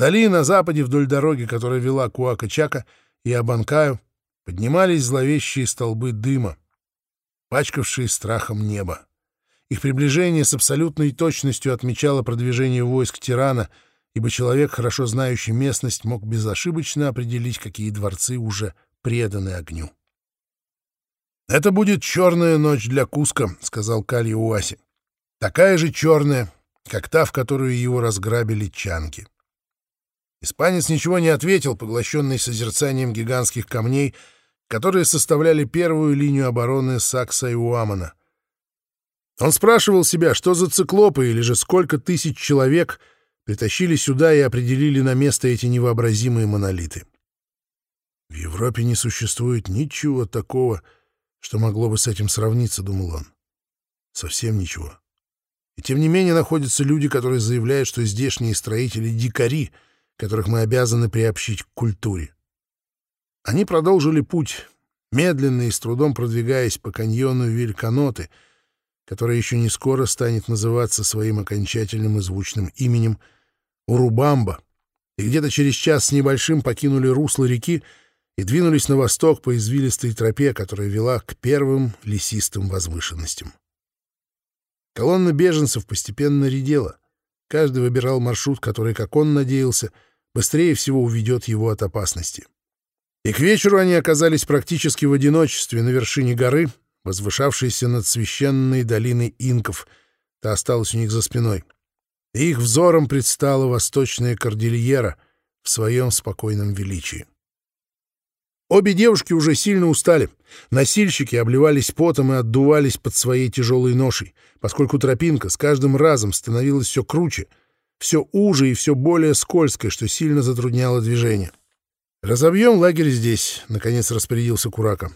Вдали, на западе, вдоль дороги, которая вела к Уака-Чака и Абанкаю, поднимались зловещие столбы дыма, пачкавшие страхом небо. Их приближение с абсолютной точностью отмечало продвижение войск тирана, ибо человек, хорошо знающий местность, мог безошибочно определить, какие дворцы уже преданы огню. «Это будет черная ночь для Куска», — сказал Кали Уаси. «Такая же черная, как та, в которую его разграбили чанки». Испанец ничего не ответил, поглощенный созерцанием гигантских камней, которые составляли первую линию обороны Сакса и Уамана. Он спрашивал себя, что за циклопы или же сколько тысяч человек притащили сюда и определили на место эти невообразимые монолиты. В Европе не существует ничего такого, что могло бы с этим сравниться, думал он. Совсем ничего. И тем не менее находятся люди, которые заявляют, что здешние строители — дикари, которых мы обязаны приобщить к культуре. Они продолжили путь, медленно и с трудом продвигаясь по каньону Вильканоты — которая еще не скоро станет называться своим окончательным и звучным именем Урубамба, и где-то через час с небольшим покинули русло реки и двинулись на восток по извилистой тропе, которая вела к первым лесистым возвышенностям. Колонна беженцев постепенно редела. Каждый выбирал маршрут, который, как он надеялся, быстрее всего уведет его от опасности. И к вечеру они оказались практически в одиночестве на вершине горы, возвышавшейся над священной долиной инков, та осталась у них за спиной. И их взором предстала восточная кордильера в своем спокойном величии. Обе девушки уже сильно устали. Носильщики обливались потом и отдувались под своей тяжелой ношей, поскольку тропинка с каждым разом становилась все круче, все уже и все более скользкой, что сильно затрудняло движение. «Разобьем лагерь здесь», — наконец распорядился Курака.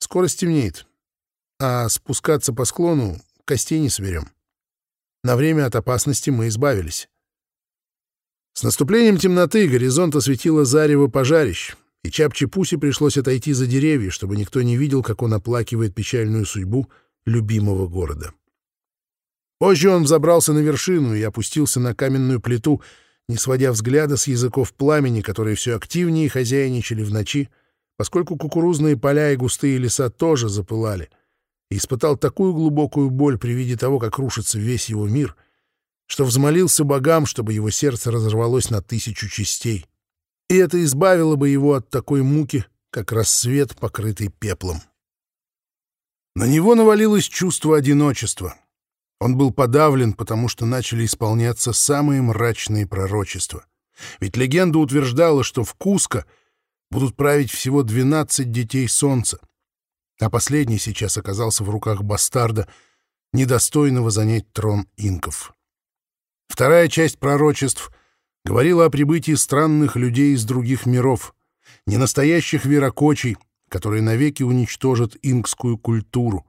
«Скоро стемнеет а спускаться по склону костей не соберем. На время от опасности мы избавились. С наступлением темноты горизонт осветило зарево пожарищ, и Чапчи-Пуси пришлось отойти за деревья, чтобы никто не видел, как он оплакивает печальную судьбу любимого города. Позже он взобрался на вершину и опустился на каменную плиту, не сводя взгляда с языков пламени, которые все активнее хозяйничали в ночи, поскольку кукурузные поля и густые леса тоже запылали — и испытал такую глубокую боль при виде того, как рушится весь его мир, что взмолился богам, чтобы его сердце разорвалось на тысячу частей. И это избавило бы его от такой муки, как рассвет, покрытый пеплом. На него навалилось чувство одиночества. Он был подавлен, потому что начали исполняться самые мрачные пророчества. Ведь легенда утверждала, что в Куско будут править всего двенадцать детей солнца — а последний сейчас оказался в руках бастарда, недостойного занять трон инков. Вторая часть пророчеств говорила о прибытии странных людей из других миров, ненастоящих веракочей, которые навеки уничтожат инкскую культуру.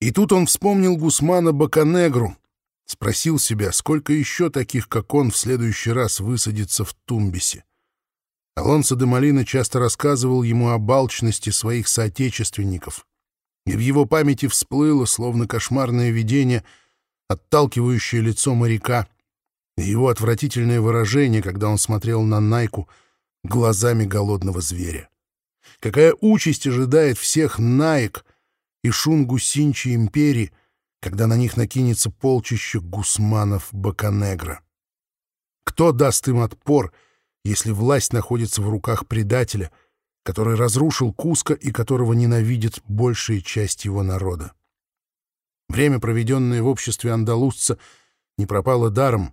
И тут он вспомнил Гусмана Баканегру, спросил себя, сколько еще таких, как он, в следующий раз высадится в Тумбисе. Алонсо де Малина часто рассказывал ему о балчности своих соотечественников, и в его памяти всплыло, словно кошмарное видение, отталкивающее лицо моряка, и его отвратительное выражение, когда он смотрел на Найку глазами голодного зверя. Какая участь ожидает всех Наек и Шунгу Синчи империи, когда на них накинется полчище гусманов Баканегра? Кто даст им отпор — если власть находится в руках предателя, который разрушил Куско и которого ненавидит большая часть его народа. Время, проведенное в обществе андалузца, не пропало даром.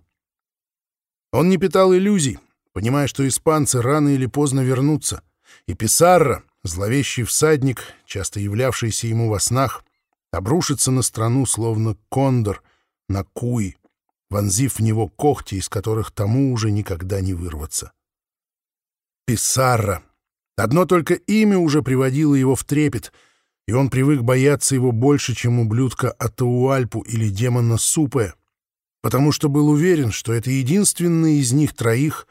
Он не питал иллюзий, понимая, что испанцы рано или поздно вернутся, и Писарра, зловещий всадник, часто являвшийся ему во снах, обрушится на страну, словно кондор, на куй, вонзив в него когти, из которых тому уже никогда не вырваться. Писарра. Одно только имя уже приводило его в трепет, и он привык бояться его больше, чем ублюдка Атауальпу или демона Супе, потому что был уверен, что это единственный из них троих,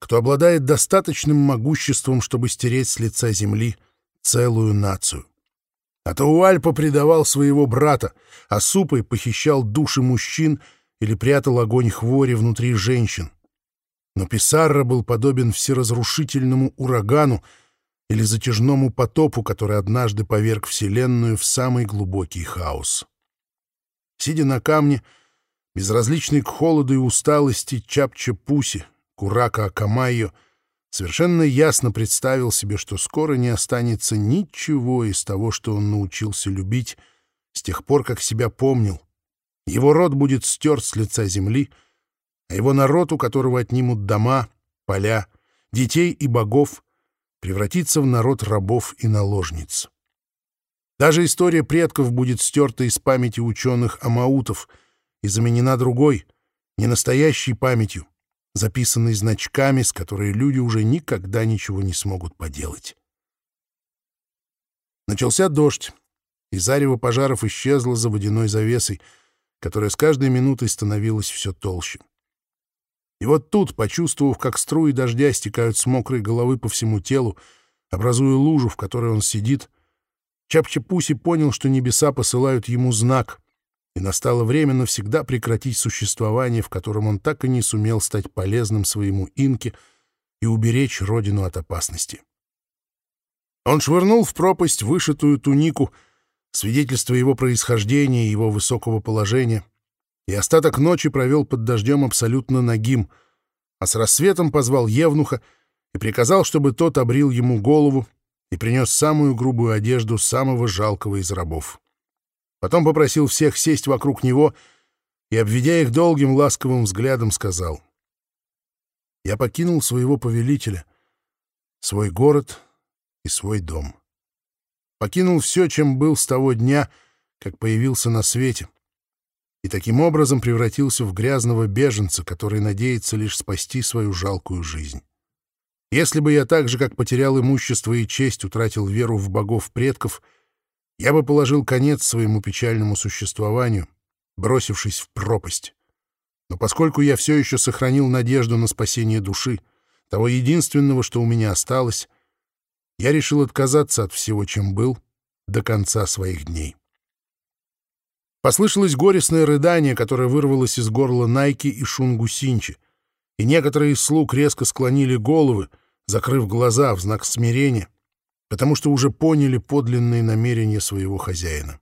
кто обладает достаточным могуществом, чтобы стереть с лица земли целую нацию. Атауальпа предавал своего брата, а Супой похищал души мужчин или прятал огонь хвори внутри женщин. но Писарра был подобен всеразрушительному урагану или затяжному потопу, который однажды поверг Вселенную в самый глубокий хаос. Сидя на камне, безразличный к холоду и усталости Чапча-Пуси, Курака Акамайо, совершенно ясно представил себе, что скоро не останется ничего из того, что он научился любить с тех пор, как себя помнил. Его род будет стерт с лица земли, а его народ, у которого отнимут дома, поля, детей и богов, превратится в народ рабов и наложниц. Даже история предков будет стерта из памяти ученых-амаутов и заменена другой, ненастоящей памятью, записанной значками, с которой люди уже никогда ничего не смогут поделать. Начался дождь, и зарево пожаров исчезло за водяной завесой, которая с каждой минутой становилась все толще. И вот тут, почувствовав, как струи дождя стекают с мокрой головы по всему телу, образуя лужу, в которой он сидит, Чапчапуси понял, что небеса посылают ему знак, и настало время навсегда прекратить существование, в котором он так и не сумел стать полезным своему инке и уберечь родину от опасности. Он швырнул в пропасть вышитую тунику, свидетельство его происхождения и его высокого положения, и остаток ночи провел под дождем абсолютно нагим, а с рассветом позвал Евнуха и приказал, чтобы тот обрил ему голову и принес самую грубую одежду самого жалкого из рабов. Потом попросил всех сесть вокруг него и, обведя их долгим ласковым взглядом, сказал, «Я покинул своего повелителя, свой город и свой дом. Покинул все, чем был с того дня, как появился на свете, и таким образом превратился в грязного беженца, который надеется лишь спасти свою жалкую жизнь. Если бы я так же, как потерял имущество и честь, утратил веру в богов предков, я бы положил конец своему печальному существованию, бросившись в пропасть. Но поскольку я все еще сохранил надежду на спасение души, того единственного, что у меня осталось, я решил отказаться от всего, чем был, до конца своих дней. Послышалось горестное рыдание, которое вырвалось из горла Найки и Шунгу Синчи, и некоторые из слуг резко склонили головы, закрыв глаза в знак смирения, потому что уже поняли подлинные намерения своего хозяина.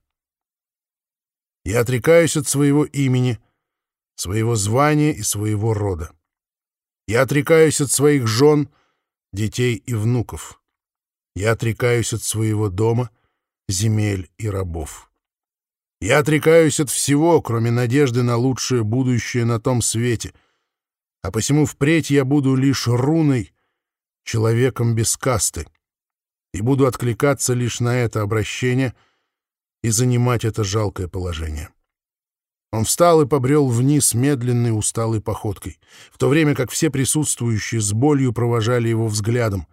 Я отрекаюсь от своего имени, своего звания и своего рода. Я отрекаюсь от своих жен, детей и внуков. Я отрекаюсь от своего дома, земель и рабов. Я отрекаюсь от всего, кроме надежды на лучшее будущее на том свете, а посему впредь я буду лишь руной, человеком без касты, и буду откликаться лишь на это обращение и занимать это жалкое положение. Он встал и побрел вниз медленной усталой походкой, в то время как все присутствующие с болью провожали его взглядом,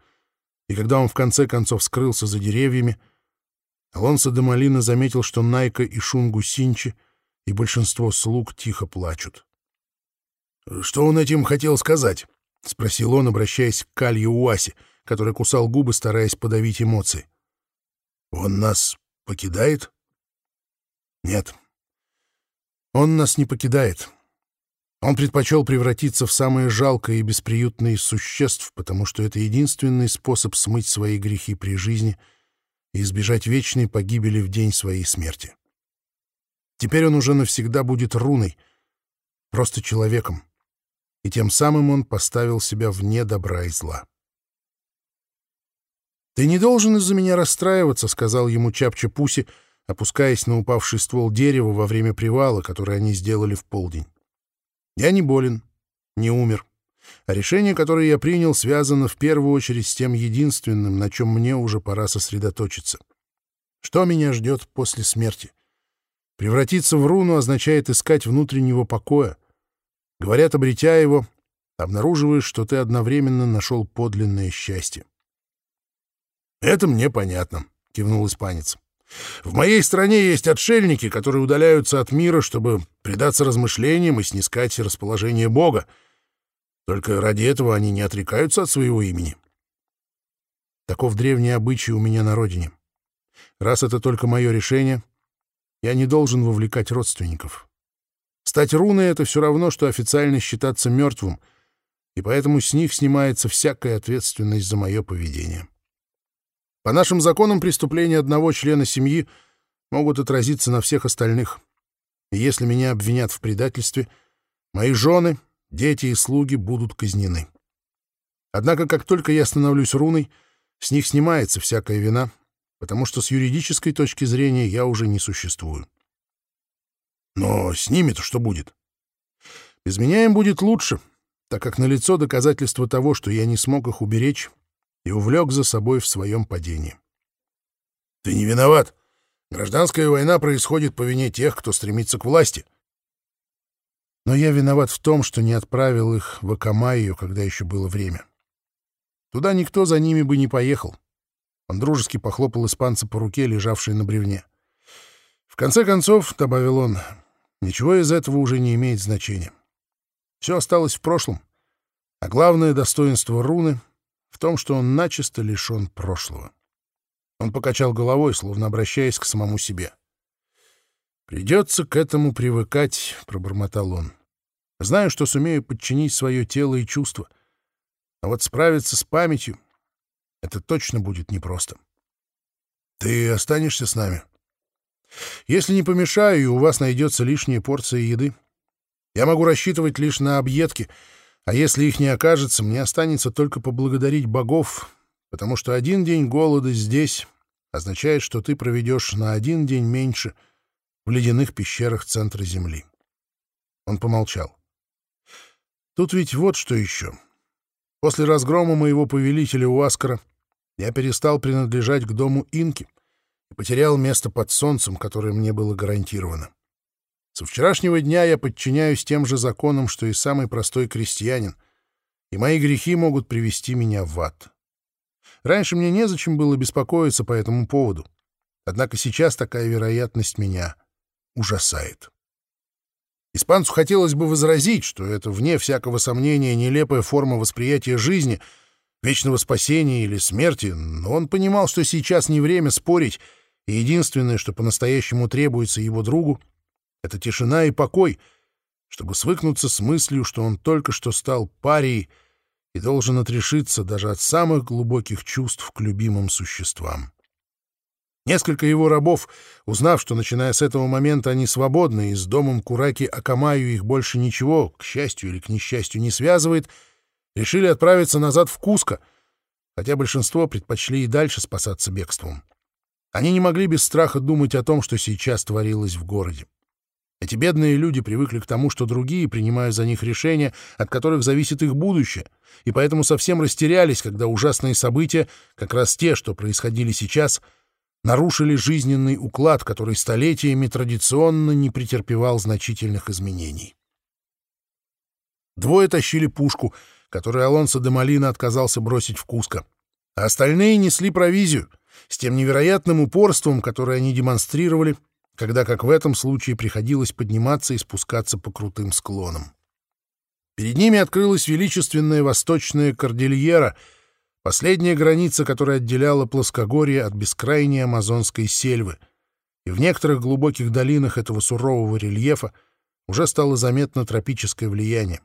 и когда он в конце концов скрылся за деревьями, Алонсо де Малина заметил, что Найка и Шунгу Синчи и большинство слуг тихо плачут. Что он этим хотел сказать? — спросил он, обращаясь к Калью Уаси, который кусал губы, стараясь подавить эмоции. «Он нас покидает?» «Нет. Он нас не покидает. Он предпочел превратиться в самое жалкое и бесприютное из существ, потому что это единственный способ смыть свои грехи при жизни и избежать вечной погибели в день своей смерти. Теперь он уже навсегда будет руной, просто человеком, и тем самым он поставил себя вне добра и зла. «Ты не должен из-за меня расстраиваться», — сказал ему Чапча Пуси, опускаясь на упавший ствол дерева во время привала, который они сделали в полдень. «Я не болен, не умер, а решение, которое я принял, связано в первую очередь с тем единственным, на чем мне уже пора сосредоточиться. Что меня ждет после смерти? Превратиться в руну означает искать внутреннего покоя, Говорят, обретя его, обнаруживаешь, что ты одновременно нашел подлинное счастье. «Это мне понятно», — кивнул испанец. «В моей стране есть отшельники, которые удаляются от мира, чтобы предаться размышлениям и снискать расположение Бога. Только ради этого они не отрекаются от своего имени». Таков древний обычай у меня на родине. Раз это только мое решение, я не должен вовлекать родственников. Стать руной — это все равно, что официально считаться мертвым, и поэтому с них снимается всякая ответственность за мое поведение. По нашим законам преступления одного члена семьи могут отразиться на всех остальных. И если меня обвинят в предательстве, мои жены, дети и слуги будут казнены. Однако, как только я становлюсь руной, с них снимается всякая вина, потому что с юридической точки зрения я уже не существую. Но с ними-то что будет? Без меня им будет лучше, так как налицо доказательство того, что я не смог их уберечь и увлек за собой в своем падении. Ты не виноват. Гражданская война происходит по вине тех, кто стремится к власти. Но я виноват в том, что не отправил их в Акамайю, когда еще было время. Туда никто за ними бы не поехал. Он дружески похлопал испанца по руке, лежавшей на бревне. В конце концов, — добавил он, — ничего из этого уже не имеет значения. Все осталось в прошлом, а главное достоинство руны в том, что он начисто лишен прошлого. Он покачал головой, словно обращаясь к самому себе. «Придется к этому привыкать», — пробормотал он. «Знаю, что сумею подчинить свое тело и чувства, а вот справиться с памятью — это точно будет непросто». «Ты останешься с нами?» «Если не помешаю, у вас найдется лишняя порция еды. Я могу рассчитывать лишь на объедки, а если их не окажется, мне останется только поблагодарить богов потому что один день голода здесь означает, что ты проведешь на один день меньше в ледяных пещерах центра Земли. Он помолчал. Тут ведь вот что еще. После разгрома моего повелителя Уаскара я перестал принадлежать к дому Инки и потерял место под солнцем, которое мне было гарантировано. Со вчерашнего дня я подчиняюсь тем же законам, что и самый простой крестьянин, и мои грехи могут привести меня в ад. Раньше мне незачем было беспокоиться по этому поводу. Однако сейчас такая вероятность меня ужасает. Испанцу хотелось бы возразить, что это, вне всякого сомнения, нелепая форма восприятия жизни, вечного спасения или смерти, но он понимал, что сейчас не время спорить, и единственное, что по-настоящему требуется его другу, — это тишина и покой, чтобы свыкнуться с мыслью, что он только что стал парией, и должен отрешиться даже от самых глубоких чувств к любимым существам. Несколько его рабов, узнав, что, начиная с этого момента, они свободны, и с домом Кураки Акамаю их больше ничего, к счастью или к несчастью, не связывает, решили отправиться назад в Куско, хотя большинство предпочли и дальше спасаться бегством. Они не могли без страха думать о том, что сейчас творилось в городе. Эти бедные люди привыкли к тому, что другие принимают за них решения, от которых зависит их будущее, и поэтому совсем растерялись, когда ужасные события, как раз те, что происходили сейчас, нарушили жизненный уклад, который столетиями традиционно не претерпевал значительных изменений. Двое тащили пушку, которую Алонсо де Малина отказался бросить в Куско, а остальные несли провизию с тем невероятным упорством, которое они демонстрировали, когда, как в этом случае, приходилось подниматься и спускаться по крутым склонам. Перед ними открылась величественная восточная кордильера, последняя граница, которая отделяла плоскогорье от бескрайней амазонской сельвы, и в некоторых глубоких долинах этого сурового рельефа уже стало заметно тропическое влияние.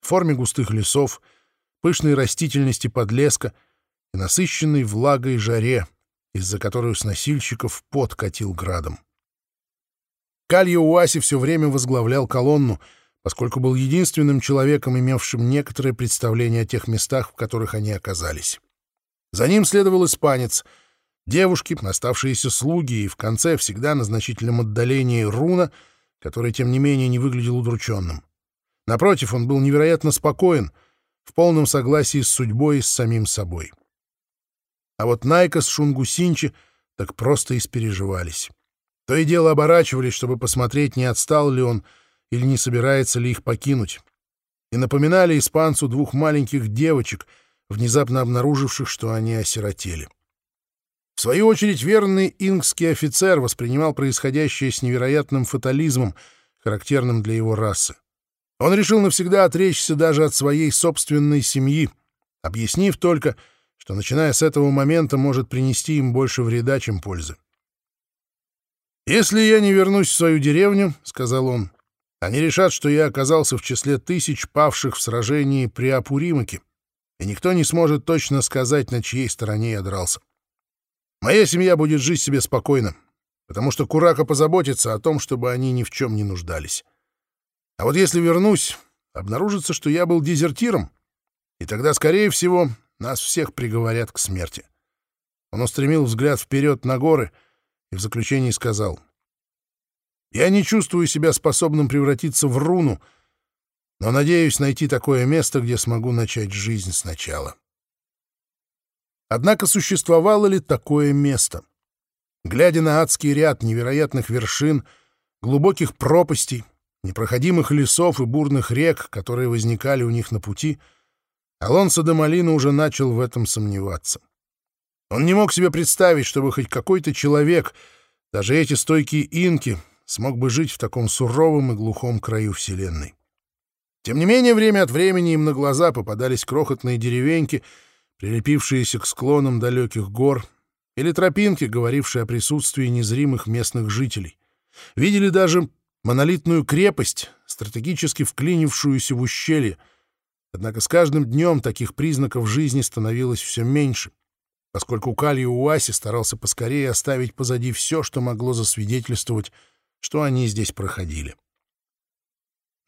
В форме густых лесов, пышной растительности подлеска и насыщенной влагой жаре, из-за которой с носильщиков пот катил градом. Кальо Уаси все время возглавлял колонну, поскольку был единственным человеком, имевшим некоторое представление о тех местах, в которых они оказались. За ним следовал испанец, девушки, оставшиеся слуги и в конце всегда на значительном отдалении руна, который, тем не менее, не выглядел удрученным. Напротив, он был невероятно спокоен, в полном согласии с судьбой и с самим собой. А вот Найка с Шунгусинчи так просто испереживались. То и дело оборачивались, чтобы посмотреть, не отстал ли он или не собирается ли их покинуть. И напоминали испанцу двух маленьких девочек, внезапно обнаруживших, что они осиротели. В свою очередь, верный ингский офицер воспринимал происходящее с невероятным фатализмом, характерным для его расы. Он решил навсегда отречься даже от своей собственной семьи, объяснив только, что, начиная с этого момента, может принести им больше вреда, чем пользы. «Если я не вернусь в свою деревню, — сказал он, — Они решат, что я оказался в числе тысяч павших в сражении при Апуримаке, и никто не сможет точно сказать, на чьей стороне я дрался. Моя семья будет жить себе спокойно, потому что Курака позаботится о том, чтобы они ни в чем не нуждались. А вот если вернусь, обнаружится, что я был дезертиром, и тогда, скорее всего, нас всех приговорят к смерти. Он устремил взгляд вперед на горы и в заключении сказал, «Я не чувствую себя способным превратиться в руну, но надеюсь найти такое место, где смогу начать жизнь сначала». Однако существовало ли такое место? Глядя на адский ряд невероятных вершин, глубоких пропастей, непроходимых лесов и бурных рек, которые возникали у них на пути, Алонсо де Малина уже начал в этом сомневаться. Он не мог себе представить, чтобы хоть какой-то человек, даже эти стойкие инки, смог бы жить в таком суровом и глухом краю Вселенной. Тем не менее, время от времени им на глаза попадались крохотные деревеньки — прилепившиеся к склонам далеких гор, или тропинки, говорившие о присутствии незримых местных жителей. Видели даже монолитную крепость, стратегически вклинившуюся в ущелье. Однако с каждым днем таких признаков жизни становилось все меньше, поскольку Калий Уаси старался поскорее оставить позади все, что могло засвидетельствовать, что они здесь проходили.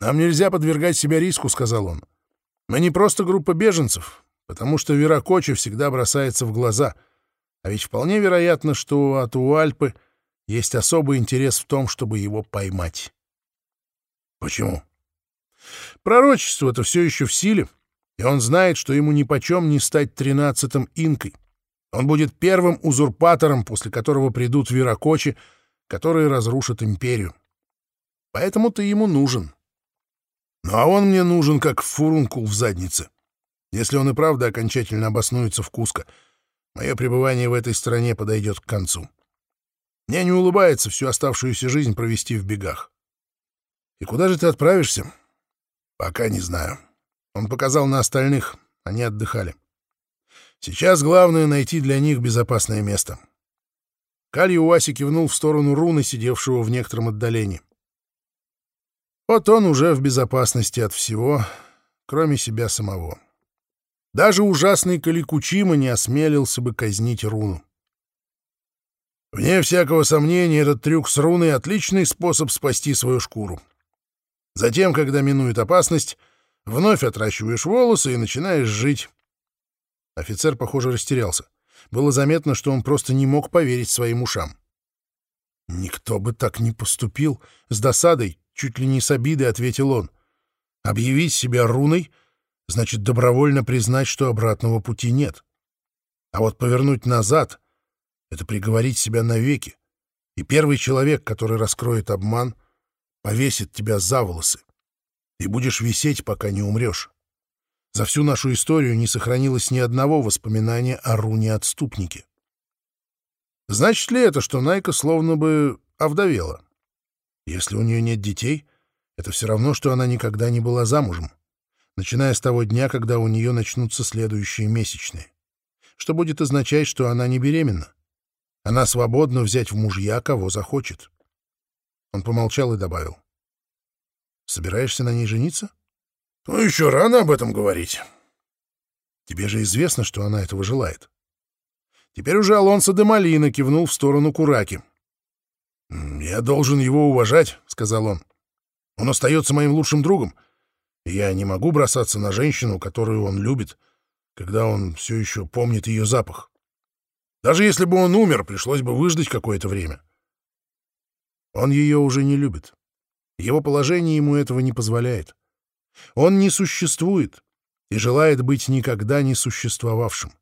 «Нам нельзя подвергать себя риску», — сказал он. «Мы не просто группа беженцев, потому что Веракочи всегда бросается в глаза, а ведь вполне вероятно, что у Атуальпы есть особый интерес в том, чтобы его поймать. Почему? Пророчество это все еще в силе, и он знает, что ему нипочем не стать тринадцатым инкой. Он будет первым узурпатором, после которого придут Веракочи, которые разрушат империю. Поэтому ты ему нужен. Ну а он мне нужен, как фурункул в заднице. Если он и правда окончательно обоснуется в Куско, мое пребывание в этой стране подойдет к концу. Мне не улыбается всю оставшуюся жизнь провести в бегах. И куда же ты отправишься? Пока не знаю. Он показал на остальных, они отдыхали. Сейчас главное — найти для них безопасное место. Каль Уаси кивнул в сторону руны, сидевшего в некотором отдалении. Вот он уже в безопасности от всего, кроме себя самого. Даже ужасный Каликучима не осмелился бы казнить руну. Вне всякого сомнения, этот трюк с руной — отличный способ спасти свою шкуру. Затем, когда минует опасность, вновь отращиваешь волосы и начинаешь жить. Офицер, похоже, растерялся. Было заметно, что он просто не мог поверить своим ушам. «Никто бы так не поступил!» — с досадой, чуть ли не с обидой, ответил он. «Объявить себя руной — значит добровольно признать, что обратного пути нет. А вот повернуть назад — это приговорить себя навеки. И первый человек, который раскроет обман, повесит тебя за волосы. И будешь висеть, пока не умрешь. За всю нашу историю не сохранилось ни одного воспоминания о руне-отступнике. Значит ли это, что Найка словно бы овдовела? Если у нее нет детей, это все равно, что она никогда не была замужем начиная с того дня, когда у нее начнутся следующие месячные. Что будет означать, что она не беременна. Она свободна взять в мужья, кого захочет. Он помолчал и добавил. «Собираешься на ней жениться?» «Ну, еще рано об этом говорить. Тебе же известно, что она этого желает». Теперь уже Алонсо де Малина кивнул в сторону Кураки. «Я должен его уважать», — сказал он. «Он остается моим лучшим другом, я не могу бросаться на женщину, которую он любит, когда он все еще помнит ее запах. Даже если бы он умер, пришлось бы выждать какое-то время. Он ее уже не любит. Его положение ему этого не позволяет. Он не существует и желает быть никогда не существовавшим.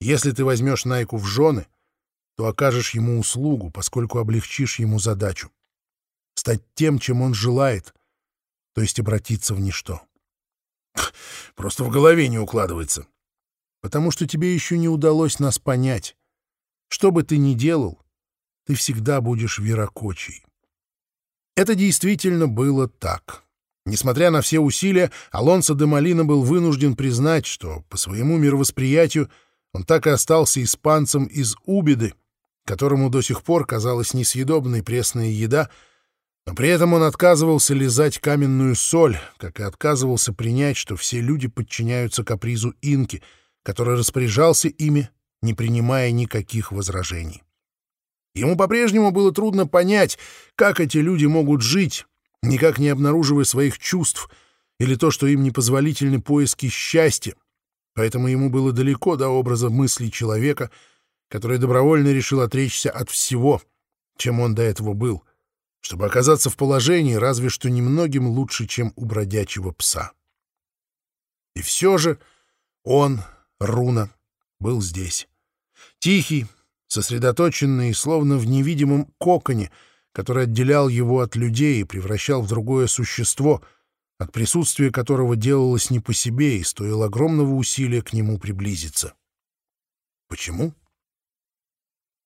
Если ты возьмешь Найку в жены, то окажешь ему услугу, поскольку облегчишь ему задачу. Стать тем, чем он желает, то есть обратиться в ничто. Просто в голове не укладывается. Потому что тебе еще не удалось нас понять. Что бы ты ни делал, ты всегда будешь верокочей. Это действительно было так. Несмотря на все усилия, Алонсо де Малина был вынужден признать, что по своему мировосприятию он так и остался испанцем из Убиды, которому до сих пор казалась несъедобной пресная еда — Но при этом он отказывался лизать каменную соль, как и отказывался принять, что все люди подчиняются капризу инки, который распоряжался ими, не принимая никаких возражений. Ему по-прежнему было трудно понять, как эти люди могут жить, никак не обнаруживая своих чувств, или то, что им непозволительны поиски счастья, поэтому ему было далеко до образа мыслей человека, который добровольно решил отречься от всего, чем он до этого был, чтобы оказаться в положении разве что немногим лучше, чем у бродячего пса. И все же он, Руна, был здесь. Тихий, сосредоточенный, словно в невидимом коконе, который отделял его от людей и превращал в другое существо, от присутствия которого делалось не по себе и стоило огромного усилия к нему приблизиться. Почему?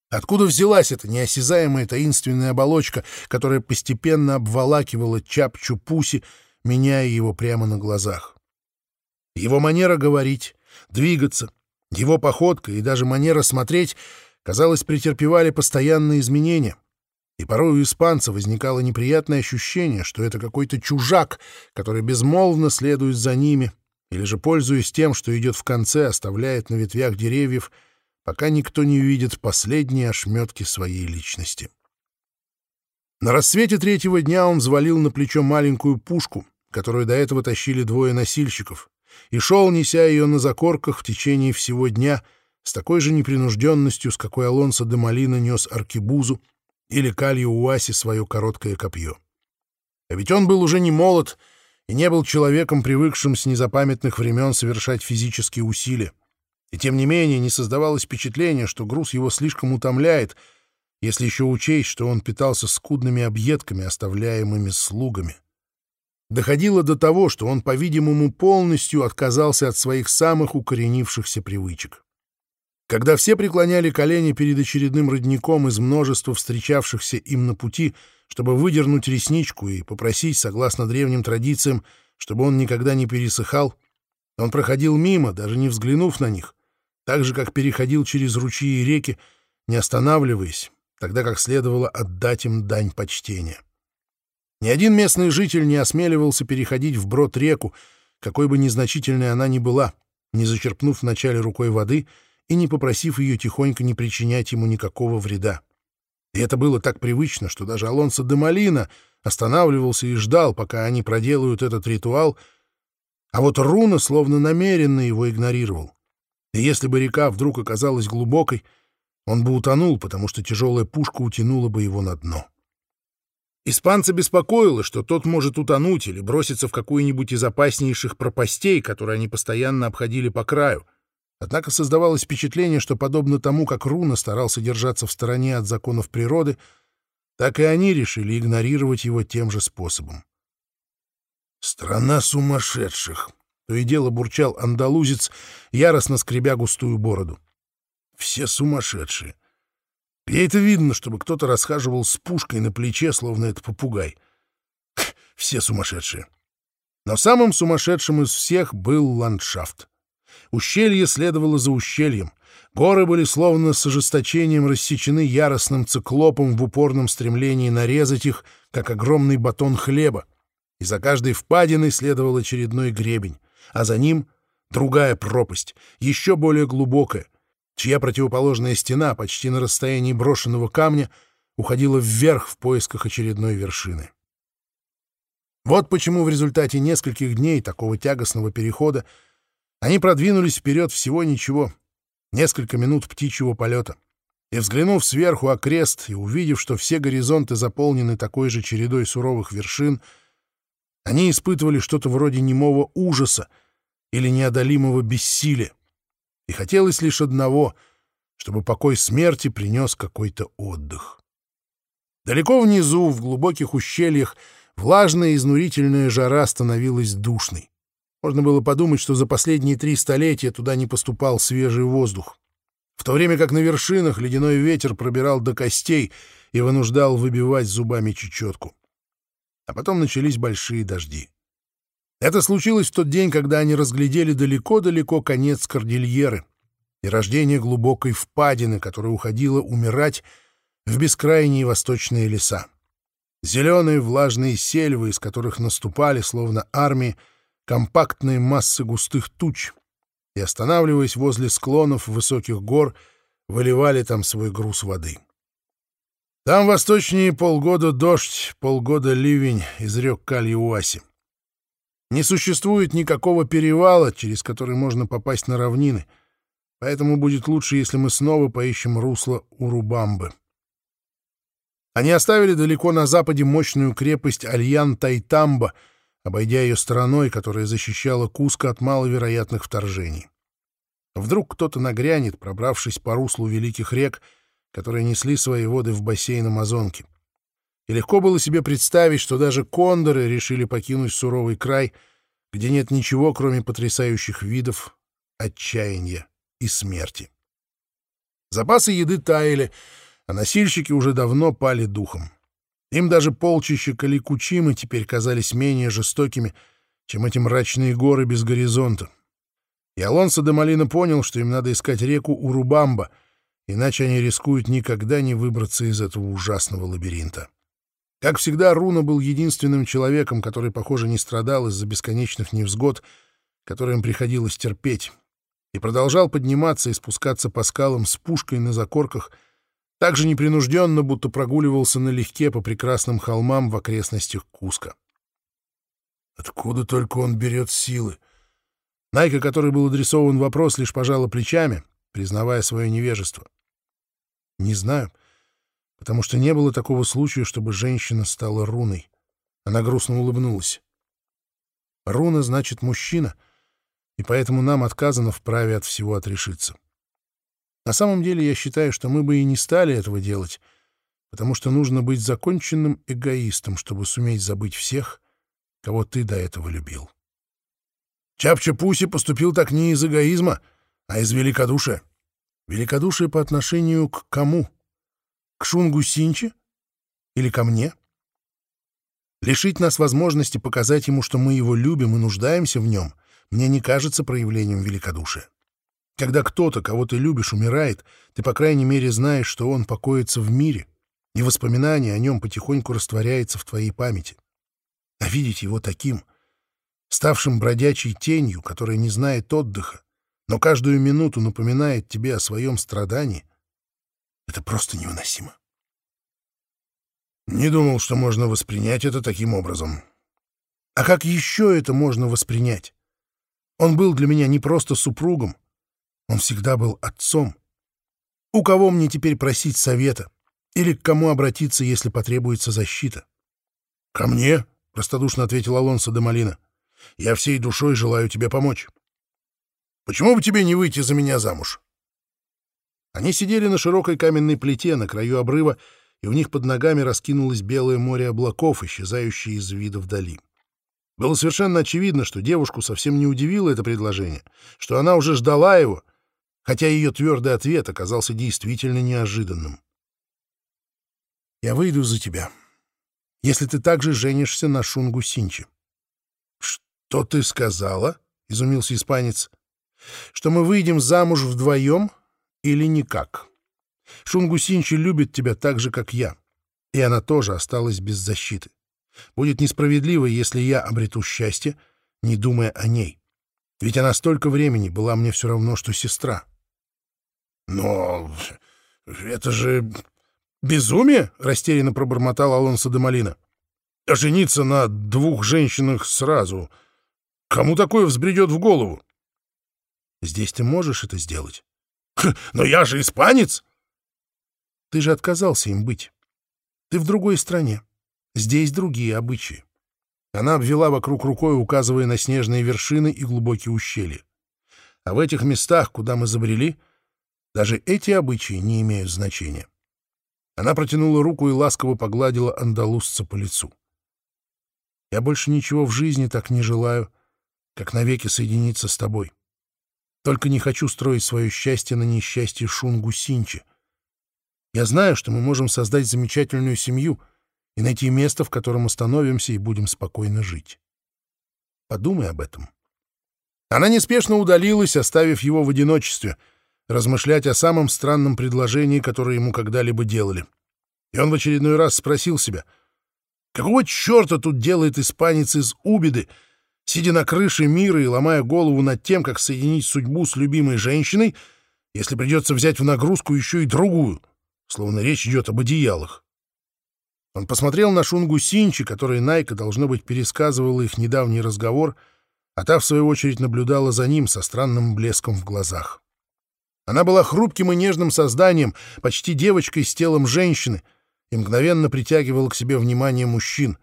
Откуда взялась эта неосязаемая таинственная оболочка, которая постепенно обволакивала Чапчу-Пуси, меняя его прямо на глазах? Его манера говорить, двигаться, его походка и даже манера смотреть, казалось, претерпевали постоянные изменения. И порой у испанца возникало неприятное ощущение, что это какой-то чужак, который безмолвно следует за ними, или же, пользуясь тем, что идет в конце, оставляет на ветвях деревьев — пока никто не увидит последние ошметки своей личности. На рассвете третьего дня он взвалил на плечо маленькую пушку, которую до этого тащили двое носильщиков, и шел, неся ее на закорках в течение всего дня с такой же непринужденностью, с какой Алонсо де Малина нес аркебузу или Калью Уаси свое короткое копье. А ведь он был уже не молод и не был человеком, привыкшим с незапамятных времен совершать физические усилия. И тем не менее не создавалось впечатления, что груз его слишком утомляет, если еще учесть, что он питался скудными объедками, оставляемыми слугами. Доходило до того, что он, по-видимому, полностью отказался от своих самых укоренившихся привычек. Когда все преклоняли колени перед очередным родником из множества встречавшихся им на пути, чтобы выдернуть ресничку и попросить, согласно древним традициям, чтобы он никогда не пересыхал, он проходил мимо, даже не взглянув на них, так же, как переходил через ручьи и реки, не останавливаясь, тогда как следовало отдать им дань почтения. Ни один местный житель не осмеливался переходить вброд реку, какой бы незначительной она ни была, не зачерпнув вначале рукой воды и не попросив ее тихонько не причинять ему никакого вреда. И это было так привычно, что даже Алонсо де Малина останавливался и ждал, пока они проделают этот ритуал, а вот Руна словно намеренно его игнорировал. И если бы река вдруг оказалась глубокой, он бы утонул, потому что тяжелая пушка утянула бы его на дно. Испанца беспокоило, что тот может утонуть или броситься в какую-нибудь из опаснейших пропастей, которые они постоянно обходили по краю. Однако создавалось впечатление, что подобно тому, как Руна старался держаться в стороне от законов природы, так и они решили игнорировать его тем же способом. «Страна сумасшедших!» То и дело бурчал андалузец, яростно скребя густую бороду. Все сумасшедшие. Ей это видно, чтобы кто-то расхаживал с пушкой на плече, словно это попугай. Все сумасшедшие. Но самым сумасшедшим из всех был ландшафт. Ущелье следовало за ущельем. Горы были словно с ожесточением рассечены яростным циклопом в упорном стремлении нарезать их, как огромный батон хлеба. И за каждой впадиной следовал очередной гребень а за ним другая пропасть, еще более глубокая, чья противоположная стена, почти на расстоянии брошенного камня, уходила вверх в поисках очередной вершины. Вот почему в результате нескольких дней такого тягостного перехода они продвинулись вперед всего ничего, несколько минут птичьего полета. И, взглянув сверху окрест и увидев, что все горизонты заполнены такой же чередой суровых вершин, они испытывали что-то вроде немого ужаса или неодолимого бессилия. И хотелось лишь одного, чтобы покой смерти принес какой-то отдых. Далеко внизу, в глубоких ущельях, влажная изнурительная жара становилась душной. Можно было подумать, что за последние три столетия туда не поступал свежий воздух. В то время как на вершинах ледяной ветер пробирал до костей и вынуждал выбивать зубами чечетку а потом начались большие дожди. Это случилось в тот день, когда они разглядели далеко-далеко конец кордильеры и рождение глубокой впадины, которая уходила умирать в бескрайние восточные леса. Зеленые влажные сельвы, из которых наступали, словно армии, компактные массы густых туч, и, останавливаясь возле склонов высоких гор, выливали там свой груз воды. «Там восточнее полгода дождь, полгода ливень», — изрек Кальюаси. «Не существует никакого перевала, через который можно попасть на равнины, поэтому будет лучше, если мы снова поищем русло Урубамбы». Они оставили далеко на западе мощную крепость Альян-Тайтамба, обойдя ее стороной, которая защищала Куско от маловероятных вторжений. Вдруг кто-то нагрянет, пробравшись по руслу великих рек, которые несли свои воды в бассейн Амазонки. И легко было себе представить, что даже кондоры решили покинуть суровый край, где нет ничего, кроме потрясающих видов, отчаяния и смерти. Запасы еды таяли, а носильщики уже давно пали духом. Им даже полчища Каликучимы теперь казались менее жестокими, чем эти мрачные горы без горизонта. И Алонсо де Малина понял, что им надо искать реку Урубамба, иначе они рискуют никогда не выбраться из этого ужасного лабиринта. Как всегда, Руна был единственным человеком, который, похоже, не страдал из-за бесконечных невзгод, которые им приходилось терпеть, и продолжал подниматься и спускаться по скалам с пушкой на закорках — так же непринужденно, будто прогуливался налегке по прекрасным холмам в окрестностях Куска. Откуда только он берет силы? Найка, который был адресован вопрос, лишь пожала плечами, признавая свое невежество. Не знаю, потому что не было такого случая, чтобы женщина стала руной. Она грустно улыбнулась. Руна значит мужчина, и поэтому нам отказано в праве от всего отрешиться. На самом деле я считаю, что мы бы и не стали этого делать, потому что нужно быть законченным эгоистом, чтобы суметь забыть всех, кого ты до этого любил. Чапча Пуси поступил так не из эгоизма, а из великодушия. Великодушие по отношению к кому? К Шунгу Синчи? Или ко мне? Лишить нас возможности показать ему, что мы его любим и нуждаемся в нем, мне не кажется проявлением великодушия. Когда кто-то, кого ты любишь, умирает, ты, по крайней мере, знаешь, что он покоится в мире, и воспоминание о нем потихоньку растворяется в твоей памяти. А видеть его таким, ставшим бродячей тенью, которая не знает отдыха, но каждую минуту напоминает тебе о своем страдании, это просто невыносимо. Не думал, что можно воспринять это таким образом. А как еще это можно воспринять? Он был для меня не просто супругом, он всегда был отцом. У кого мне теперь просить совета? Или к кому обратиться, если потребуется защита? — Ко мне, — простодушно ответил Алонсо де Малина. — Я всей душой желаю тебе помочь. Почему бы тебе не выйти за меня замуж? Они сидели на широкой каменной плите на краю обрыва, и у них под ногами раскинулось белое море облаков, исчезающее из вида вдали. Было совершенно очевидно, что девушку совсем не удивило это предложение, что она уже ждала его, хотя ее твердый ответ оказался действительно неожиданным. «Я выйду за тебя, если ты также женишься на Шунгу Синчи». «Что ты сказала?» — изумился испанец. «Что мы выйдем замуж вдвоем или никак. Шунгу Синчи любит тебя так же, как я, и она тоже осталась без защиты. Будет несправедливо, если я обрету счастье, не думая о ней. Ведь она столько времени была мне все равно, что сестра. «Но это же безумие!» — растерянно пробормотал Алонсо де Малина. «А жениться на двух женщинах сразу. Кому такое взбредет в голову?» «Здесь ты можешь это сделать?» «Но я же испанец!» «Ты же отказался им быть. Ты в другой стране. Здесь другие обычаи». Она обвела вокруг рукой, указывая на снежные вершины и глубокие ущелья. А в этих местах, куда мы забрели, — даже эти обычаи не имеют значения. Она протянула руку и ласково погладила андалузца по лицу. «Я больше ничего в жизни так не желаю, как навеки соединиться с тобой. Только не хочу строить свое счастье на несчастье Шунгу Синчи. Я знаю, что мы можем создать замечательную семью и найти место, в котором остановимся и будем спокойно жить. Подумай об этом». Она неспешно удалилась, оставив его в одиночестве — размышлять о самом странном предложении, которое ему когда-либо делали. И он в очередной раз спросил себя, Какого черта тут делает испанец из Убиды, сидя на крыше мира и ломая голову над тем, как соединить судьбу с любимой женщиной, если придется взять в нагрузку еще и другую, словно речь идет об одеялах? Он посмотрел на Шунгу Синчи, которой Найка, должно быть, пересказывала их недавний разговор, а та, в свою очередь, наблюдала за ним со странным блеском в глазах. Она была хрупким и нежным созданием, почти девочкой с телом женщины, и мгновенно притягивала к себе внимание мужчин.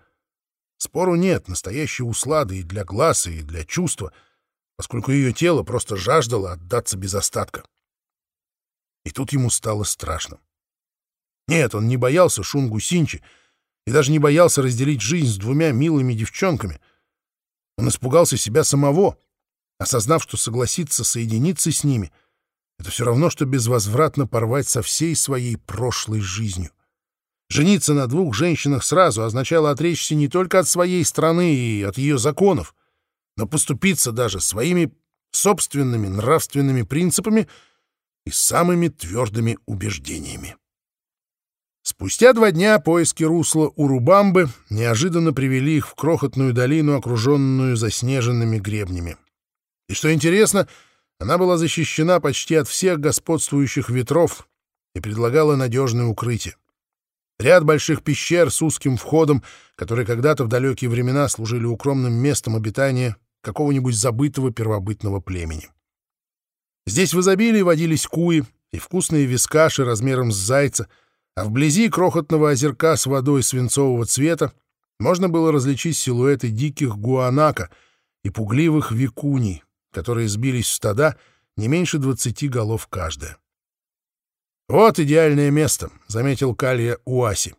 Спору нет, настоящей услады и для глаз, и для чувства, поскольку ее тело просто жаждало отдаться без остатка. И тут ему стало страшно. Нет, он не боялся Шунгу Синчи и даже не боялся разделить жизнь с двумя милыми девчонками. Он испугался себя самого, осознав, что согласиться соединиться с ними — это все равно, что безвозвратно порвать со всей своей прошлой жизнью. Жениться на двух женщинах сразу означало отречься не только от своей страны и от ее законов, но поступиться даже своими собственными нравственными принципами и самыми твердыми убеждениями. Спустя два дня поиски русла Урубамбы неожиданно привели их в крохотную долину, окруженную заснеженными гребнями. И что интересно — она была защищена почти от всех господствующих ветров и предлагала надежное укрытие. Ряд больших пещер с узким входом, которые когда-то в далекие времена служили укромным местом обитания какого-нибудь забытого первобытного племени. Здесь в изобилии водились куи и вкусные вискаши размером с зайца, а вблизи крохотного озерка с водой свинцового цвета можно было различить силуэты диких гуанака и пугливых викуний, которые сбились в стада, не меньше двадцати голов каждая. «Вот идеальное место», — заметил Калья Уаси.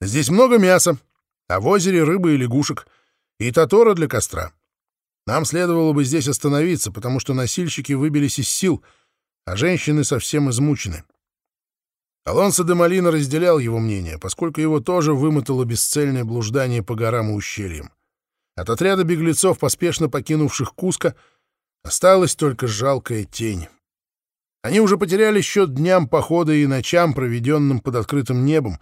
«Здесь много мяса, а в озере рыбы и лягушек, и татора для костра. Нам следовало бы здесь остановиться, потому что носильщики выбились из сил, а женщины совсем измучены». Алонсо де Малина разделял его мнение, поскольку его тоже вымотало бесцельное блуждание по горам и ущельям. От отряда беглецов, поспешно покинувших Куско, осталась только жалкая тень. Они уже потеряли счет дням похода и ночам, проведенным под открытым небом,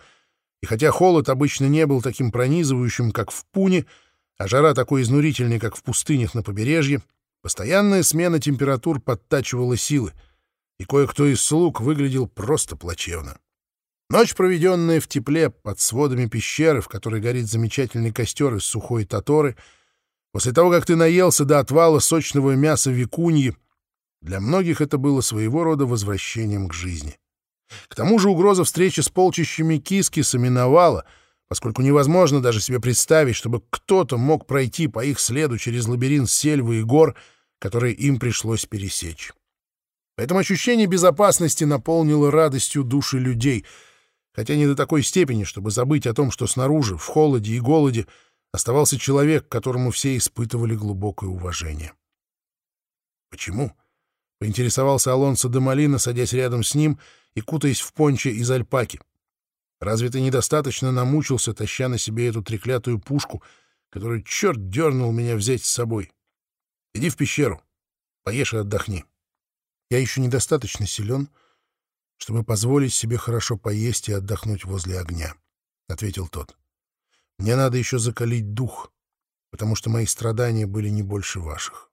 и хотя холод обычно не был таким пронизывающим, как в Пуне, а жара такой изнурительной, как в пустынях на побережье, постоянная смена температур подтачивала силы, и кое-кто из слуг выглядел просто плачевно. Ночь, проведенная в тепле под сводами пещеры, в которой горит замечательный костер из сухой таторы, после того, как ты наелся до отвала сочного мяса викуньи, для многих это было своего рода возвращением к жизни. К тому же угроза встречи с полчищами киски саминовала, поскольку невозможно даже себе представить, чтобы кто-то мог пройти по их следу через лабиринт сельвы и гор, которые им пришлось пересечь. Поэтому ощущение безопасности наполнило радостью души людей — хотя не до такой степени, чтобы забыть о том, что снаружи, в холоде и голоде, оставался человек, которому все испытывали глубокое уважение. «Почему?» — поинтересовался Алонсо де Малина, садясь рядом с ним и кутаясь в понче из альпаки. «Разве ты недостаточно намучился, таща на себе эту треклятую пушку, которую черт дернул меня взять с собой? Иди в пещеру, поешь и отдохни. Я еще недостаточно силен, — чтобы позволить себе хорошо поесть и отдохнуть возле огня, — ответил тот. — Мне надо еще закалить дух, потому что мои страдания были не больше ваших.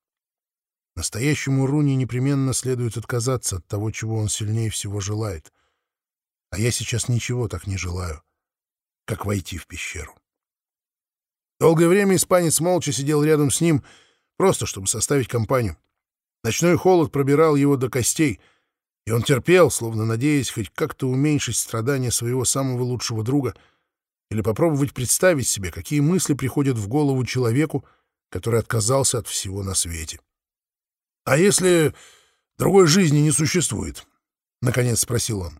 Настоящему Руни непременно следует отказаться от того, чего он сильнее всего желает. А я сейчас ничего так не желаю, как войти в пещеру. Долгое время испанец молча сидел рядом с ним, просто чтобы составить компанию. Ночной холод пробирал его до костей — и он терпел, словно надеясь хоть как-то уменьшить страдания своего самого лучшего друга или попробовать представить себе, какие мысли приходят в голову человеку, который отказался от всего на свете. «А если другой жизни не существует?» — наконец спросил он.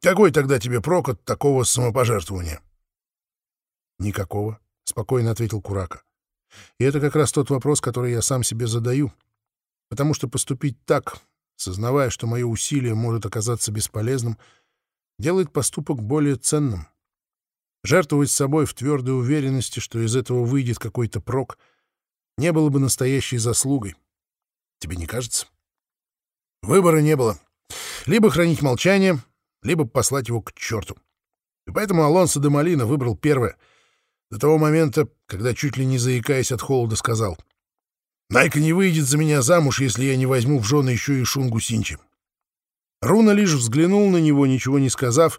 «Какой тогда тебе прок от такого самопожертвования?» «Никакого», — спокойно ответил Курака. «И это как раз тот вопрос, который я сам себе задаю. Потому что поступить так сознавая, что мое усилие может оказаться бесполезным, делает поступок более ценным. Жертвовать собой в твердой уверенности, что из этого выйдет какой-то прок, не было бы настоящей заслугой. Тебе не кажется? Выбора не было. Либо хранить молчание, либо послать его к черту. И поэтому Алонсо де Малина выбрал первое До того момента, когда, чуть ли не заикаясь от холода, сказал, «Найка не выйдет за меня замуж, если я не возьму в жены еще и Шунгу Синчи». Руна лишь взглянул на него, ничего не сказав,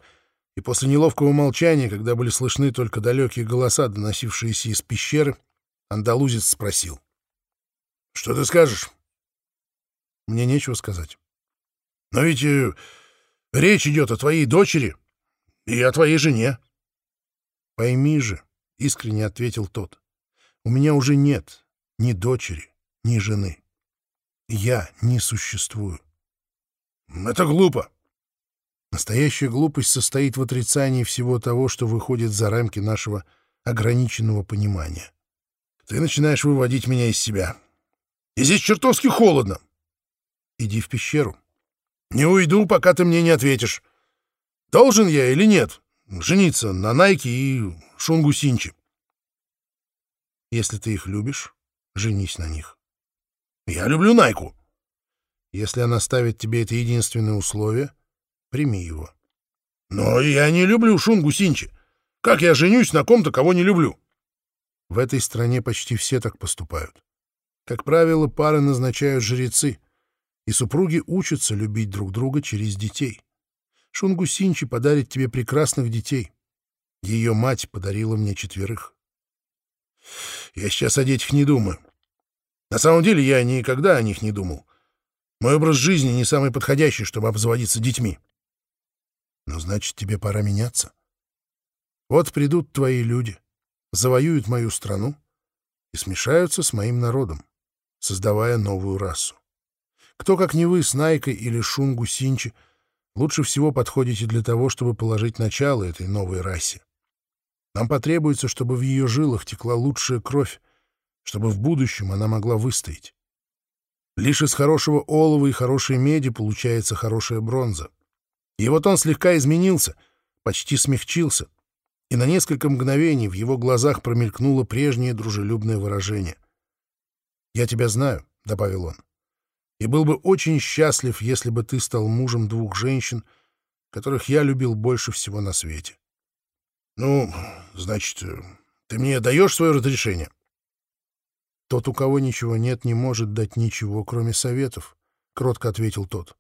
и после неловкого молчания, когда были слышны только далекие голоса, доносившиеся из пещеры, андалузец спросил. «Что ты скажешь?» «Мне нечего сказать». «Но ведь э, речь идет о твоей дочери и о твоей жене». «Пойми же», — искренне ответил тот, — «у меня уже нет ни дочери, ни жены. Я не существую». «Это глупо. Настоящая глупость состоит в отрицании всего того, что выходит за рамки нашего ограниченного понимания. Ты начинаешь выводить меня из себя. И здесь чертовски холодно. Иди в пещеру. Не уйду, пока ты мне не ответишь. Должен я или нет жениться на Найке и Шунгу Синчи? Если ты их любишь, женись на них. Я люблю Найку. Если она ставит тебе это единственное условие — Прими его. Но я не люблю Шунгу Синчи. Как я женюсь на ком-то, кого не люблю? В этой стране почти все так поступают. Как правило, пары назначают жрецы, и супруги учатся любить друг друга через детей. Шунгу Синчи подарит тебе прекрасных детей. Ее мать подарила мне четверых. Я сейчас о детях не думаю. На самом деле я никогда о них не думал. Мой образ жизни не самый подходящий, чтобы обзаводиться детьми. Но значит, тебе пора меняться. Вот придут твои люди, завоюют мою страну и смешаются с моим народом, создавая новую расу. Кто, как не вы, с Найкой или Шунгу Синчи, лучше всего подходите для того, чтобы положить начало этой новой расе. Нам потребуется, чтобы в ее жилах текла лучшая кровь, чтобы в будущем она могла выстоять. Лишь из хорошего олова и хорошей меди получается хорошая бронза. И вот он слегка изменился, почти смягчился, и на несколько мгновений в его глазах промелькнуло прежнее дружелюбное выражение. «Я тебя знаю», — добавил он, — «и был бы очень счастлив, если бы ты стал мужем двух женщин, которых я любил больше всего на свете». «Ну, значит, ты мне даешь свое разрешение?» «Тот, у кого ничего нет, не может дать ничего, кроме советов», — кротко ответил тот.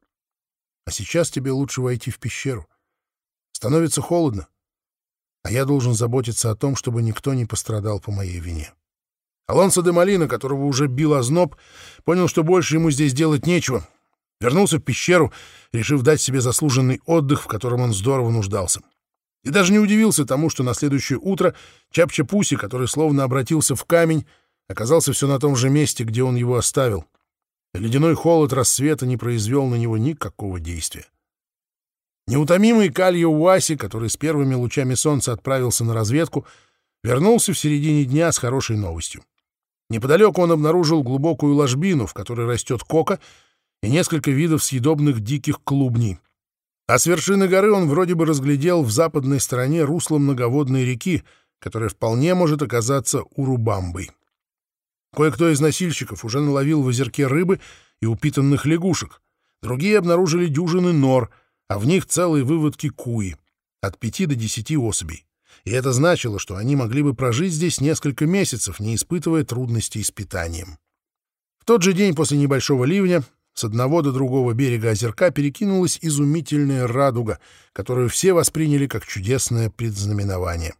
А сейчас тебе лучше войти в пещеру. Становится холодно, а я должен заботиться о том, чтобы никто не пострадал по моей вине. Алонсо де Малина, которого уже бил озноб, понял, что больше ему здесь делать нечего. Вернулся в пещеру, решив дать себе заслуженный отдых, в котором он здорово нуждался. И даже не удивился тому, что на следующее утро Чапча-Пуси, который словно обратился в камень, оказался все на том же месте, где он его оставил. Ледяной холод рассвета не произвел на него никакого действия. Неутомимый Кальо Уаси, который с первыми лучами солнца отправился на разведку, вернулся в середине дня с хорошей новостью. Неподалеку он обнаружил глубокую ложбину, в которой растет кока, и несколько видов съедобных диких клубней. А с вершины горы он вроде бы разглядел в западной стороне русло многоводной реки, которая вполне может оказаться Урубамбой. Кое-кто из носильщиков уже наловил в озерке рыбы и упитанных лягушек. Другие обнаружили дюжины нор, а в них целые выводки куи, от пяти до десяти особей. И это значило, что они могли бы прожить здесь несколько месяцев, не испытывая трудностей с питанием. В тот же день после небольшого ливня с одного до другого берега озерка перекинулась изумительная радуга, которую все восприняли как чудесное предзнаменование.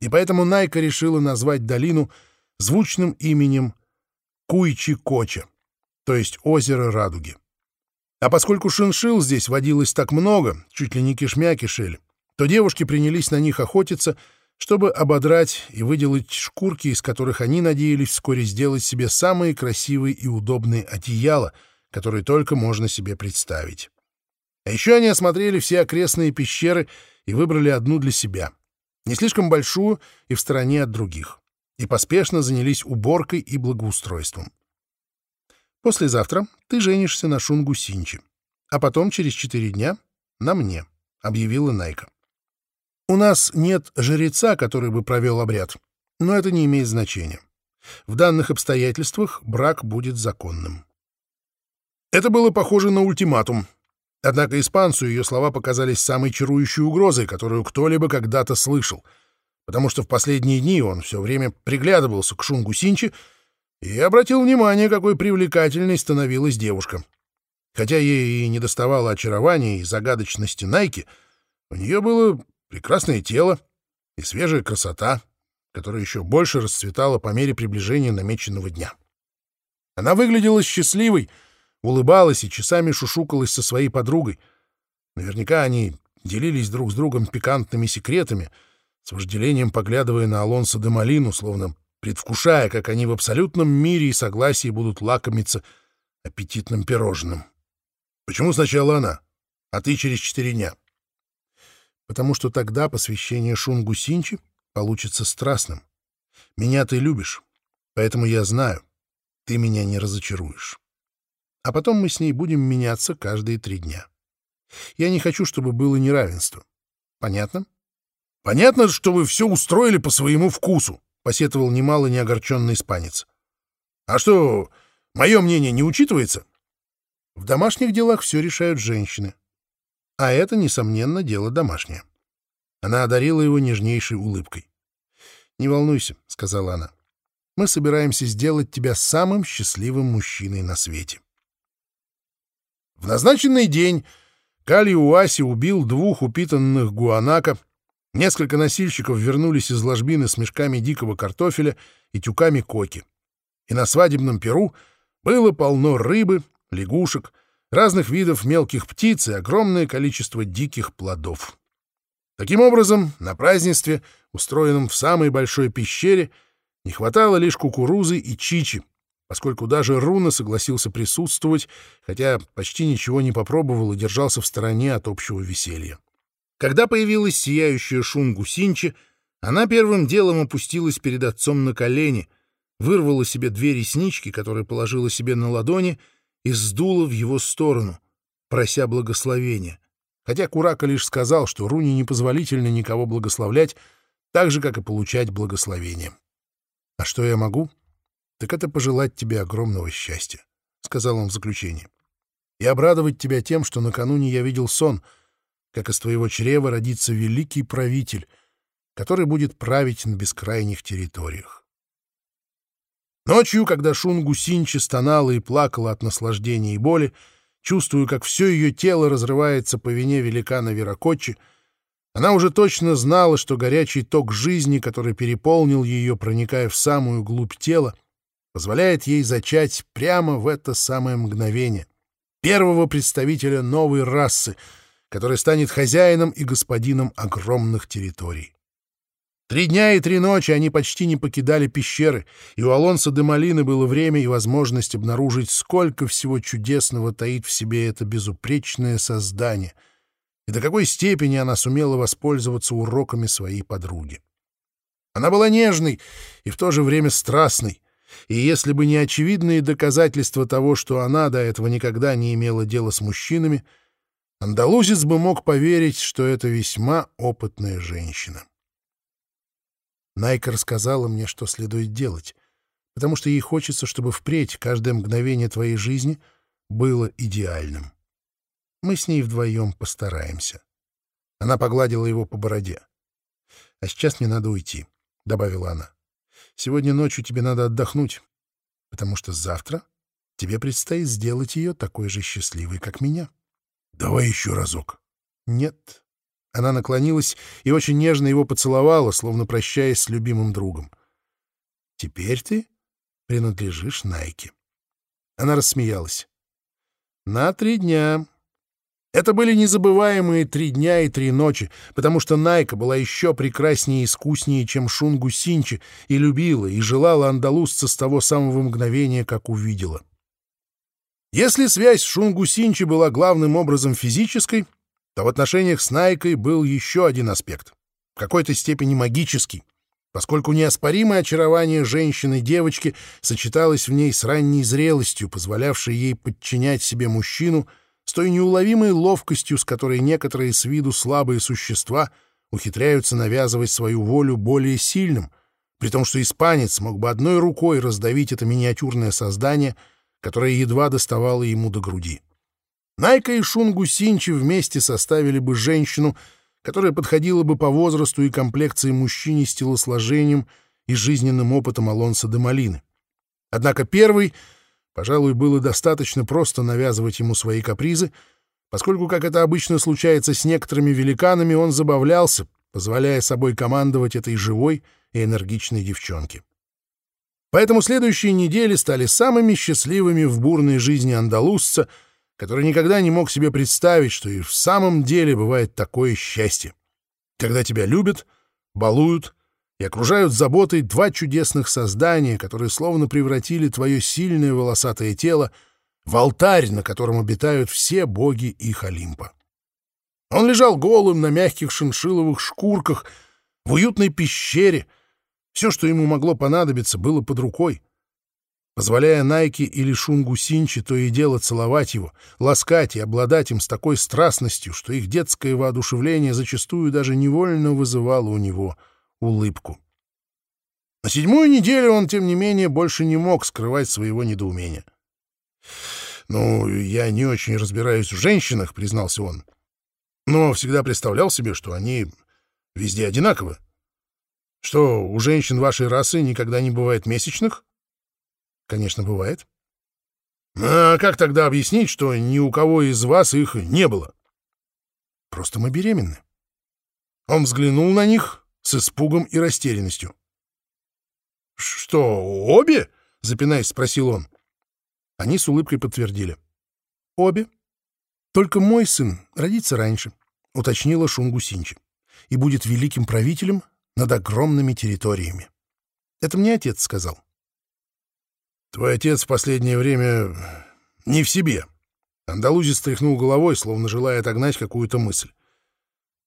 И поэтому Найка решила назвать долину — звучным именем Куйчи-Коча, то есть озеро Радуги. А поскольку шиншил здесь водилось так много, чуть ли не кишмя кишели, то девушки принялись на них охотиться, чтобы ободрать и выделать шкурки, из которых они надеялись вскоре сделать себе самые красивые и удобные одеяла, которые только можно себе представить. А еще они осмотрели все окрестные пещеры и выбрали одну для себя, не слишком большую и в стороне от других и поспешно занялись уборкой и благоустройством. «Послезавтра ты женишься на Шунгу Синчи, а потом через четыре дня на мне», — объявила Найка. «У нас нет жреца, который бы провел обряд, но это не имеет значения. В данных обстоятельствах брак будет законным». Это было похоже на ультиматум. Однако испанцу ее слова показались самой чарующей угрозой, которую кто-либо когда-то слышал — потому что в последние дни он все время приглядывался к Шунгу Синчи и обратил внимание, какой привлекательной становилась девушка. Хотя ей и не доставало очарования и загадочности Найки, у нее было прекрасное тело и свежая красота, которая еще больше расцветала по мере приближения намеченного дня. Она выглядела счастливой, улыбалась и часами шушукалась со своей подругой. Наверняка они делились друг с другом пикантными секретами, с вожделением поглядывая на Алонсо де Малину, словно предвкушая, как они в абсолютном мире и согласии будут лакомиться аппетитным пирожным. Почему сначала она, а ты через четыре дня? Потому что тогда посвящение Шунгу Синчи получится страстным. Меня ты любишь, поэтому я знаю, ты меня не разочаруешь. А потом мы с ней будем меняться каждые три дня. Я не хочу, чтобы было неравенство. Понятно? Понятно, что вы все устроили по своему вкусу, посетовал немало неогорченный испанец. А что, мое мнение не учитывается? В домашних делах все решают женщины. А это, несомненно, дело домашнее. Она одарила его нежнейшей улыбкой. «Не волнуйся», — сказала она. «Мы собираемся сделать тебя самым счастливым мужчиной на свете». В назначенный день Кали Уаси убил двух упитанных гуанака, несколько носильщиков вернулись из ложбины с мешками дикого картофеля и тюками коки. И на свадебном перу было полно рыбы, лягушек, разных видов мелких птиц и огромное количество диких плодов. Таким образом, на празднестве, устроенном в самой большой пещере, не хватало лишь кукурузы и чичи, поскольку даже Руна согласился присутствовать, хотя почти ничего не попробовал и держался в стороне от общего веселья. Когда появилась сияющая Шунгу Синчи, она первым делом опустилась перед отцом на колени, вырвала себе две реснички, которые положила себе на ладони, и сдула в его сторону, прося благословения. Хотя Курака лишь сказал, что Руни непозволительно никого благословлять, так же, как и получать благословение. «А что я могу?» «Так это пожелать тебе огромного счастья», — сказал он в заключении. «И обрадовать тебя тем, что накануне я видел сон, как из твоего чрева родится великий правитель, который будет править на бескрайних территориях. Ночью, когда Шунгу Синчи стонала и плакала от наслаждения и боли, чувствуя, как все ее тело разрывается по вине великана Веракочи, она уже точно знала, что горячий ток жизни, который переполнил ее, проникая в самую глубь тела, позволяет ей зачать прямо в это самое мгновение первого представителя новой расы, который станет хозяином и господином огромных территорий. Три дня и три ночи они почти не покидали пещеры, и у Алонса де Малины было время и возможность обнаружить, сколько всего чудесного таит в себе это безупречное создание, и до какой степени она сумела воспользоваться уроками своей подруги. Она была нежной и в то же время страстной, и если бы не очевидные доказательства того, что она до этого никогда не имела дела с мужчинами, андалузец бы мог поверить, что это весьма опытная женщина. Найка рассказала мне, что следует делать, потому что ей хочется, чтобы впредь каждое мгновение твоей жизни было идеальным. Мы с ней вдвоем постараемся. Она погладила его по бороде. — А сейчас мне надо уйти, — добавила она. — Сегодня ночью тебе надо отдохнуть, потому что завтра тебе предстоит сделать ее такой же счастливой, как меня. — Давай еще разок. — Нет, она наклонилась и очень нежно его поцеловала, словно прощаясь с любимым другом. «Теперь ты принадлежишь Найке». Она рассмеялась. «На три дня». Это были незабываемые три дня и три ночи, потому что Найка была еще прекраснее и искуснее, чем Шунгу Синчи, и любила, и желала андалузца с того самого мгновения, как увидела. Если связь с Шунгу Синчи была главным образом физической, то в отношениях с Найкой был еще один аспект, в какой-то степени магический, поскольку неоспоримое очарование женщины-девочки сочеталось в ней с ранней зрелостью, позволявшей ей подчинять себе мужчину с той неуловимой ловкостью, с которой некоторые с виду слабые существа ухитряются навязывать свою волю более сильным, при том, что испанец мог бы одной рукой раздавить это миниатюрное создание, которое едва доставало ему до груди. Найка и Шунгу Синчи вместе составили бы женщину, которая подходила бы по возрасту и комплекции мужчине с телосложением и жизненным опытом Алонса де Малины. Однако первый, пожалуй, было достаточно просто навязывать ему свои капризы, поскольку, как это обычно случается с некоторыми великанами, он забавлялся, позволяя собой командовать этой живой и энергичной девчонке. Поэтому следующие недели стали самыми счастливыми в бурной жизни андалузца, который никогда не мог себе представить, что и в самом деле бывает такое счастье. Когда тебя любят, балуют и окружают заботой два чудесных создания, которые словно превратили твое сильное волосатое тело в алтарь, на котором обитают все боги их Олимпа. Он лежал голым на мягких шиншиловых шкурках в уютной пещере. Все, что ему могло понадобиться, было под рукой. Позволяя Найке или Шунгу Синчи то и дело целовать его, ласкать и обладать им с такой страстностью, что их детское воодушевление зачастую даже невольно вызывало у него улыбку. На седьмую неделю он, тем не менее, больше не мог скрывать своего недоумения. «Ну, я не очень разбираюсь в женщинах», — признался он но всегда представлял себе, что они везде одинаковы. Что, у женщин вашей расы никогда не бывает месячных? Конечно, бывает. А как тогда объяснить, что ни у кого из вас их не было? Просто мы беременны. Он взглянул на них с испугом и растерянностью. «Что, обе?» — запинаясь, спросил он. Они с улыбкой подтвердили. «Обе. Только мой сын родится раньше уточнила Шунгу Синчи, и будет великим правителем над огромными территориями. Это мне отец сказал. Твой отец в последнее время не в себе. Андалузис стряхнул головой, словно желая отогнать какую-то мысль.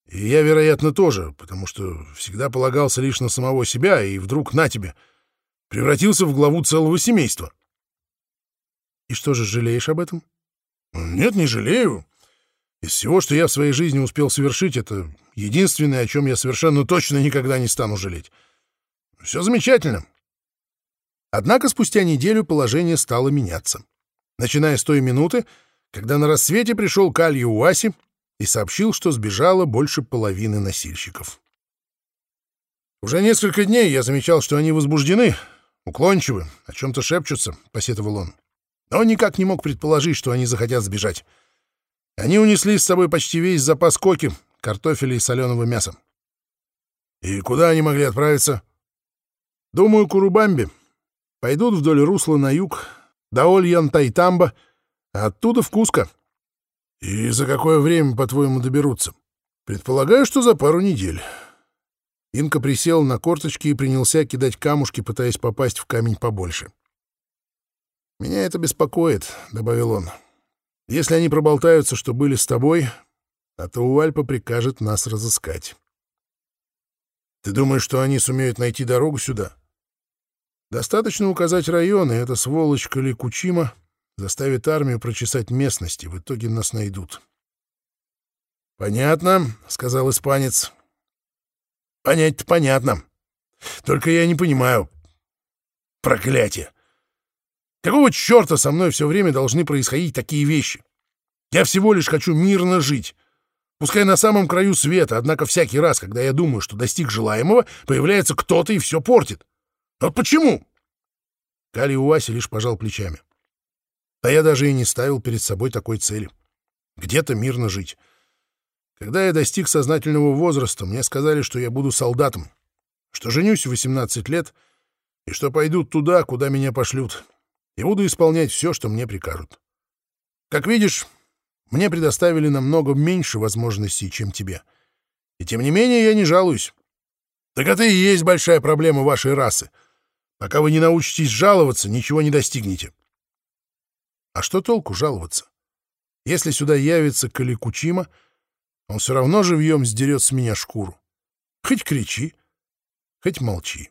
И я, вероятно, тоже, потому что всегда полагался лишь на самого себя, и вдруг на тебе превратился в главу целого семейства. И что же, жалеешь об этом? Нет, не жалею. Из всего, что я в своей жизни успел совершить, это единственное, о чем я совершенно точно никогда не стану жалеть. Все замечательно. Однако спустя неделю положение стало меняться. Начиная с той минуты, когда на рассвете пришел Калью Уаси и сообщил, что сбежало больше половины носильщиков. «Уже несколько дней я замечал, что они возбуждены, уклончивы, о чем-то шепчутся», — посетовал он. «Но никак не мог предположить, что они захотят сбежать. Они унесли с собой почти весь запас коки, картофеля и соленого мяса. И куда они могли отправиться? Думаю, Курубамби. Пойдут вдоль русла на юг, до Ольян-Тайтамба, оттуда в Куско. И за какое время, по-твоему, доберутся? Предполагаю, что за пару недель. Инка присел на корточки и принялся кидать камушки, пытаясь попасть в камень побольше. «Меня это беспокоит», — добавил он. Если они проболтаются, что были с тобой, а то Уальпа прикажет нас разыскать. Ты думаешь, что они сумеют найти дорогу сюда? Достаточно указать район, и эта сволочь Каликучима заставит армию прочесать местности. В итоге нас найдут. «Понятно», — сказал испанец. «Понять-то понятно. Только я не понимаю. Проклятие! Какого черта со мной все время должны происходить такие вещи? Я всего лишь хочу мирно жить. Пускай на самом краю света, однако всякий раз, когда я думаю, что достиг желаемого, появляется кто-то и все портит. Вот почему? Кали Уаси лишь пожал плечами. А я даже и не ставил перед собой такой цели. Где-то мирно жить. Когда я достиг сознательного возраста, мне сказали, что я буду солдатом, что женюсь в 18 лет и что пойду туда, куда меня пошлют и буду исполнять все, что мне прикажут. Как видишь, мне предоставили намного меньше возможностей, чем тебе. И тем не менее я не жалуюсь. Так это и есть большая проблема вашей расы. Пока вы не научитесь жаловаться, ничего не достигнете. А что толку жаловаться? Если сюда явится Каликучима, он все равно живьем сдерет с меня шкуру. Хоть кричи, хоть молчи.